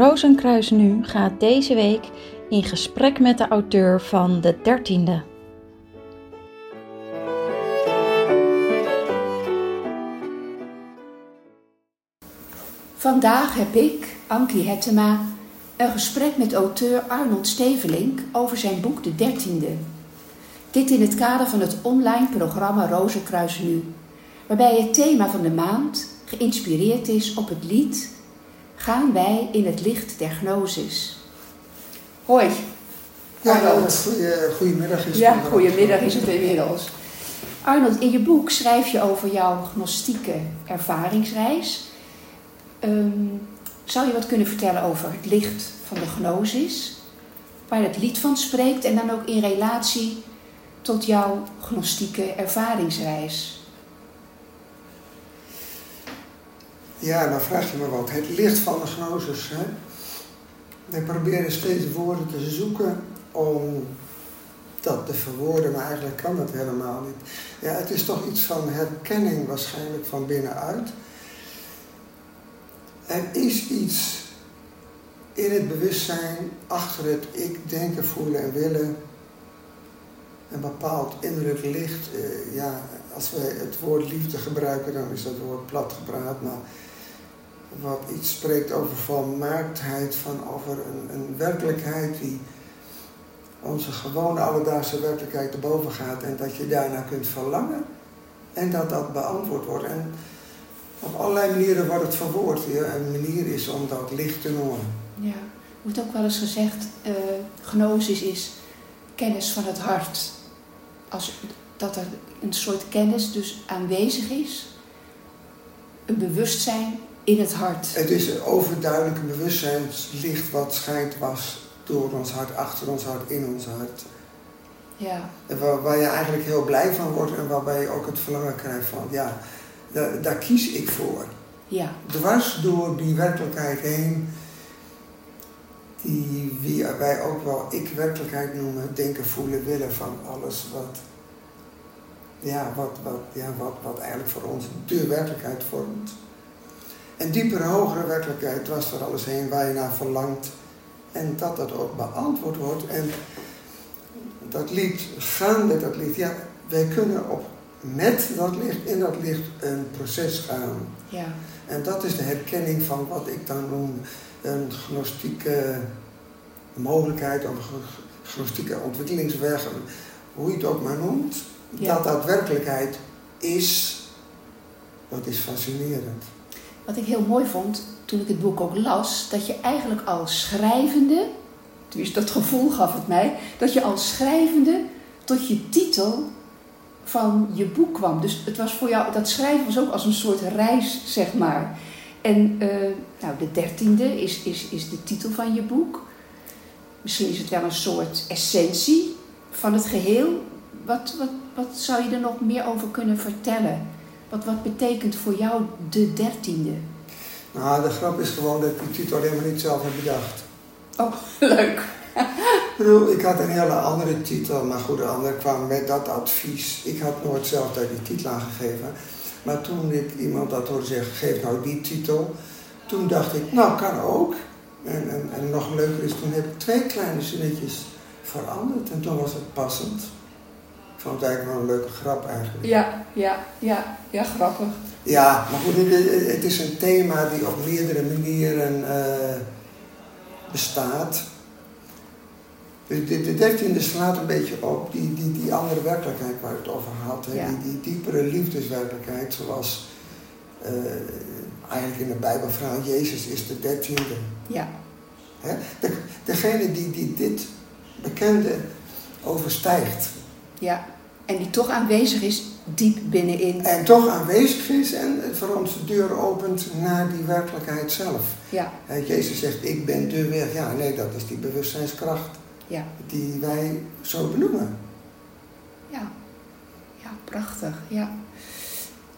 Rozenkruis Nu gaat deze week in gesprek met de auteur van de dertiende. Vandaag heb ik, Ankie Hettema, een gesprek met auteur Arnold Stevelink over zijn boek De Dertiende. Dit in het kader van het online programma Rozenkruis Nu, waarbij het thema van de maand geïnspireerd is op het lied Gaan wij in het licht der gnosis. Hoi. Ja, Arnold. goedemiddag is het. Ja, goedemiddag is het inmiddels. Arnold, in je boek schrijf je over jouw gnostieke ervaringsreis. Ehm, zou je wat kunnen vertellen over het licht van de gnosis? Waar het lied van spreekt en dan ook in relatie tot jouw gnostieke ervaringsreis. Ja, dan vraag je me wat. Het licht van de gnosis. Hè? We proberen steeds woorden te zoeken om dat te verwoorden, maar eigenlijk kan dat helemaal niet. Ja, het is toch iets van herkenning waarschijnlijk van binnenuit. Er is iets in het bewustzijn, achter het ik denken, voelen en willen. Een bepaald innerlijk licht. Eh, ja, als wij het woord liefde gebruiken, dan is dat woord plat gepraat. Maar wat iets spreekt over volmaaktheid, van over een, een werkelijkheid die onze gewone alledaagse werkelijkheid te boven gaat en dat je daarna kunt verlangen en dat dat beantwoord wordt. En op allerlei manieren wordt het verwoord. Een manier is om dat licht te noemen. Ja, wordt ook wel eens gezegd, eh gnosis is kennis van het hart. Als, dat er een soort kennis dus aanwezig is, een bewustzijn in het hart. Het is een overduidelijk bewustzijnslicht wat schijnt was door ons hart, achter ons hart, in ons hart. Ja, En waar, waar je eigenlijk heel blij van wordt en waarbij je ook het verlangen krijgt van, ja, daar, daar kies ik voor. ja, Dwars door die werkelijkheid heen, die wie wij ook wel ik-werkelijkheid noemen, denken, voelen, willen van alles wat, ja, wat, wat, ja, wat, wat eigenlijk voor ons de werkelijkheid vormt. Een diepere, hogere werkelijkheid dwars door alles heen waar je naar verlangt en dat dat ook beantwoord wordt. En dat lied, gaande dat lied, ja, wij kunnen op, met dat licht, in dat licht, een proces gaan. ja, En dat is de herkenning van wat ik dan noem een gnostieke mogelijkheid, of een gnostieke ontwikkelingsweg, hoe je het ook maar noemt. Ja. Dat dat werkelijkheid is, dat is fascinerend. Wat ik heel mooi vond toen ik het boek ook las, dat je eigenlijk al schrijvende, dus dat gevoel gaf het mij, dat je al schrijvende tot je titel van je boek kwam. Dus het was voor jou, dat schrijven was ook als een soort reis, zeg maar. En eh, nou, de dertiende is, is, is de titel van je boek. Misschien is het wel een soort essentie van het geheel. Wat, wat, wat zou je er nog meer over kunnen vertellen? Wat, wat betekent voor jou de dertiende? Nou, de grap is gewoon dat ik die titel helemaal niet zelf heb bedacht. Oh, leuk. Ik bedoel, ik had een hele andere titel, maar goed, de ander kwam met dat advies. Ik had nooit zelf daar die titel aan gegeven. Maar toen ik iemand dat hoorde zeggen, geef nou die titel, toen dacht ik, nou kan ook. En, en, en nog leuker is, toen heb ik twee kleine zinnetjes veranderd en toen was het passend. Ik vond het eigenlijk wel een leuke grap eigenlijk. Ja, ja, ja, ja, grappig. Ja, maar goed, het, is een thema die op meerdere manieren eh, bestaat. De, de, de dertiende slaat een beetje op die, die, die andere werkelijkheid waar ik het over had. Ja. Die, die diepere liefdeswerkelijkheid zoals eh, eigenlijk in de Bijbelverhaal Jezus is de dertiende. Ja, Hè? De, degene die, die dit bekende overstijgt ja. En die toch aanwezig is diep binnenin. en toch aanwezig is en voor ons de deur opent naar die werkelijkheid zelf. Ja, Jezus zegt, ik ben de weg. Ja, nee, dat is die bewustzijnskracht ja, die wij zo benoemen. ja. Ja, prachtig. Ja.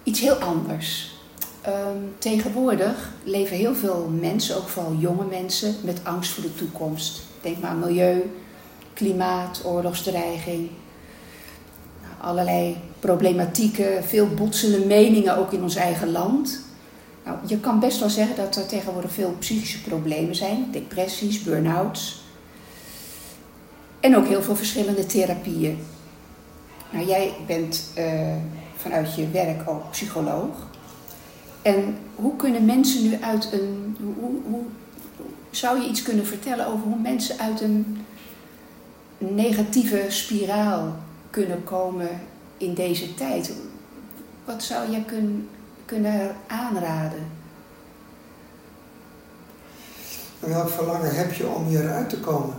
Iets heel anders. Ehm, tegenwoordig leven heel veel mensen, ook vooral jonge mensen, met angst voor de toekomst. Denk maar aan milieu, klimaat, oorlogsdreiging. Allerlei problematieken, veel botsende meningen ook in ons eigen land. Nou, je kan best wel zeggen dat er tegenwoordig veel psychische problemen zijn, depressies, burn-outs. En ook heel veel verschillende therapieën. Nou, jij bent uh, vanuit je werk ook psycholoog. En hoe kunnen mensen nu uit een. Hoe, hoe, zou je iets kunnen vertellen over hoe mensen uit een negatieve spiraal kunnen komen in deze tijd? Wat zou jij kun, kunnen aanraden? En welk verlangen heb je om hieruit te komen?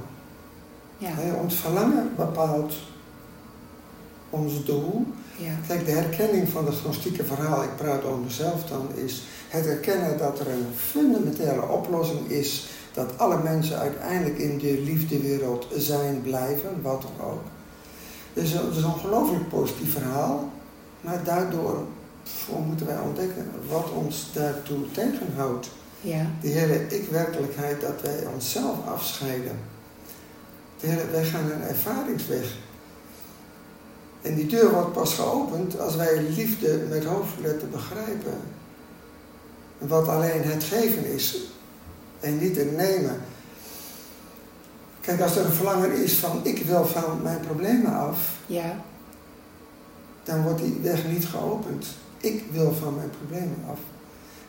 Ja. ons verlangen bepaalt ons doel. Ja. Kijk, de herkenning van het gnostieke verhaal, ik praat over mezelf dan, is het erkennen dat er een fundamentele oplossing is dat alle mensen uiteindelijk in de liefdewereld zijn, blijven, wat dan ook. Dus het is een ongelooflijk positief verhaal, maar daardoor moeten wij ontdekken wat ons daartoe tegenhoudt. Ja. Die hele ik-werkelijkheid dat wij onszelf afscheiden. De hele, wij gaan een ervaringsweg. En die deur wordt pas geopend als wij liefde met hoofdletter begrijpen. Wat alleen het geven is en niet het nemen. Kijk, als er een verlangen is van ik wil van mijn problemen af, ja. dan wordt die weg niet geopend. Ik wil van mijn problemen af.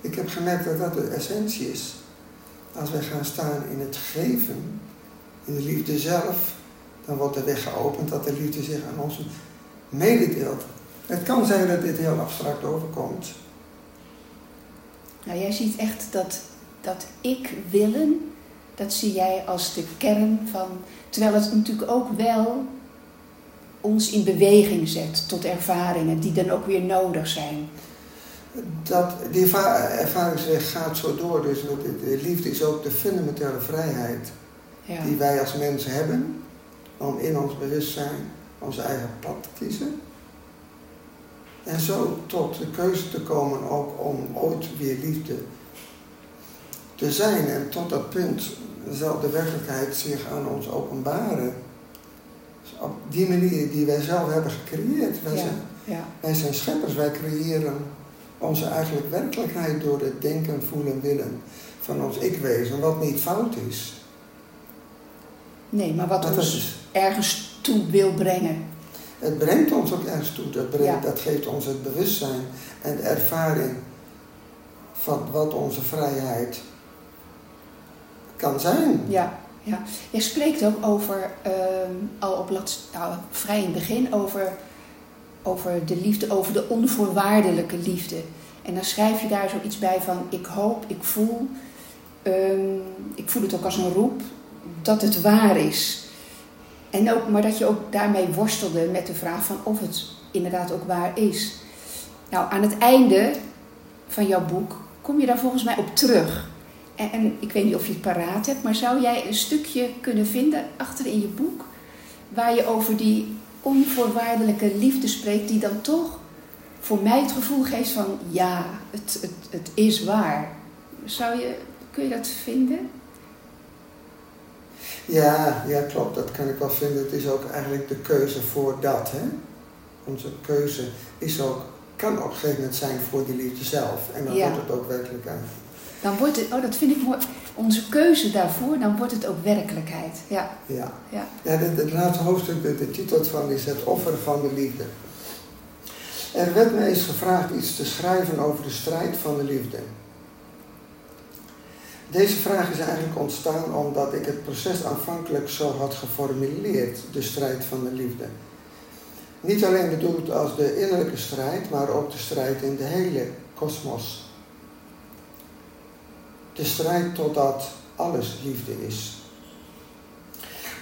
Ik heb gemerkt dat dat de essentie is. Als wij gaan staan in het geven, in de liefde zelf, dan wordt de weg geopend dat de liefde zich aan ons mededeelt. Het kan zijn dat dit heel abstract overkomt. Nou, jij ziet echt dat, dat ik willen, dat zie jij als de kern van. Terwijl het natuurlijk ook wel ons in beweging zet tot ervaringen die dan ook weer nodig zijn. Dat, die ervaringsweg gaat zo door. Dus de liefde is ook de fundamentele vrijheid ja. die wij als mensen hebben om in ons bewustzijn ons eigen pad te kiezen. En zo tot de keuze te komen ook om ooit weer liefde te zijn. En tot dat punt zal de werkelijkheid zich aan ons openbaren. Dus op die manier die wij zelf hebben gecreëerd. Wij, zijn, ja. wij zijn scheppers, wij creëren onze eigenlijk werkelijkheid door het denken, voelen, willen van ons ik-wezen, wat niet fout is. Nee, maar wat ons ergens toe wil brengen. Het brengt ons ook ergens toe. Dat, brengt, dat geeft ons het bewustzijn en de ervaring van wat onze vrijheid kan zijn. Ja, ja. Je spreekt ook over, ehm, al op nou, vrij in het begin, over, over de liefde, over de onvoorwaardelijke liefde. En dan schrijf je daar zoiets bij van: ik hoop, ik voel, ehm, ik voel het ook als een roep, dat het waar is. En ook, maar dat je ook daarmee worstelde met de vraag van of het inderdaad ook waar is. Nou, aan het einde van jouw boek kom je daar volgens mij op terug. En, ik weet niet of je het paraat hebt, maar zou jij een stukje kunnen vinden achter in je boek waar je over die onvoorwaardelijke liefde spreekt, die dan toch voor mij het gevoel geeft van ja, het, het, het is waar. Zou je, kun je dat vinden? Ja, ja, klopt. Dat kan ik wel vinden. Het is ook eigenlijk de keuze voor dat. Hè? Onze keuze is ook, kan op een gegeven moment zijn voor die liefde zelf. En dan wordt het ook werkelijkheid. Dan wordt het, oh dat vind ik mooi. Onze keuze daarvoor, dan wordt het ook werkelijkheid. Ja. Ja, ja. ja het, het laatste hoofdstuk, de, de titel van is het offer van de liefde. Er werd mij eens gevraagd iets te schrijven over de strijd van de liefde. Deze vraag is eigenlijk ontstaan omdat ik het proces aanvankelijk zo had geformuleerd, de strijd van de liefde. Niet alleen bedoeld als de innerlijke strijd, maar ook de strijd in de hele kosmos. De strijd totdat alles liefde is.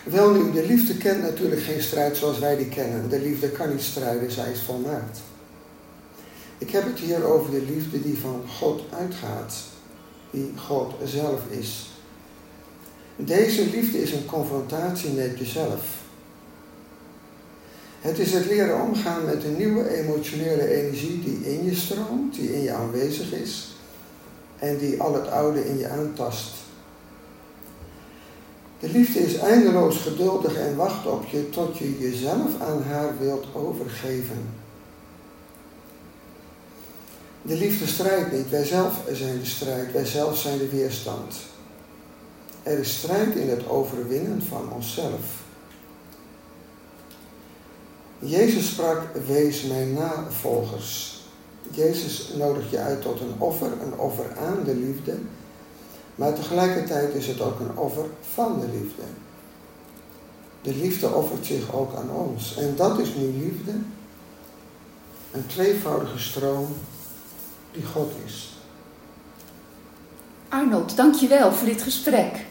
Wel nu, de liefde kent natuurlijk geen strijd zoals wij die kennen. De liefde kan niet strijden, zij is volmaakt. Ik heb het hier over de liefde die van God uitgaat die God zelf is. Deze liefde is een confrontatie met jezelf. Het is het leren omgaan met een nieuwe emotionele energie die in je stroomt, die in je aanwezig is en die al het oude in je aantast. De liefde is eindeloos geduldig en wacht op je tot je jezelf aan haar wilt overgeven. De liefde strijdt niet, wij zelf zijn de strijd, wij zelf zijn de weerstand. Er is strijd in het overwinnen van onszelf. Jezus sprak, wees mijn navolgers. Jezus nodigt je uit tot een offer, een offer aan de liefde, maar tegelijkertijd is het ook een offer van de liefde. De liefde offert zich ook aan ons. En dat is nu liefde, een tweevoudige stroom die God is. Arnold, dankjewel voor dit gesprek.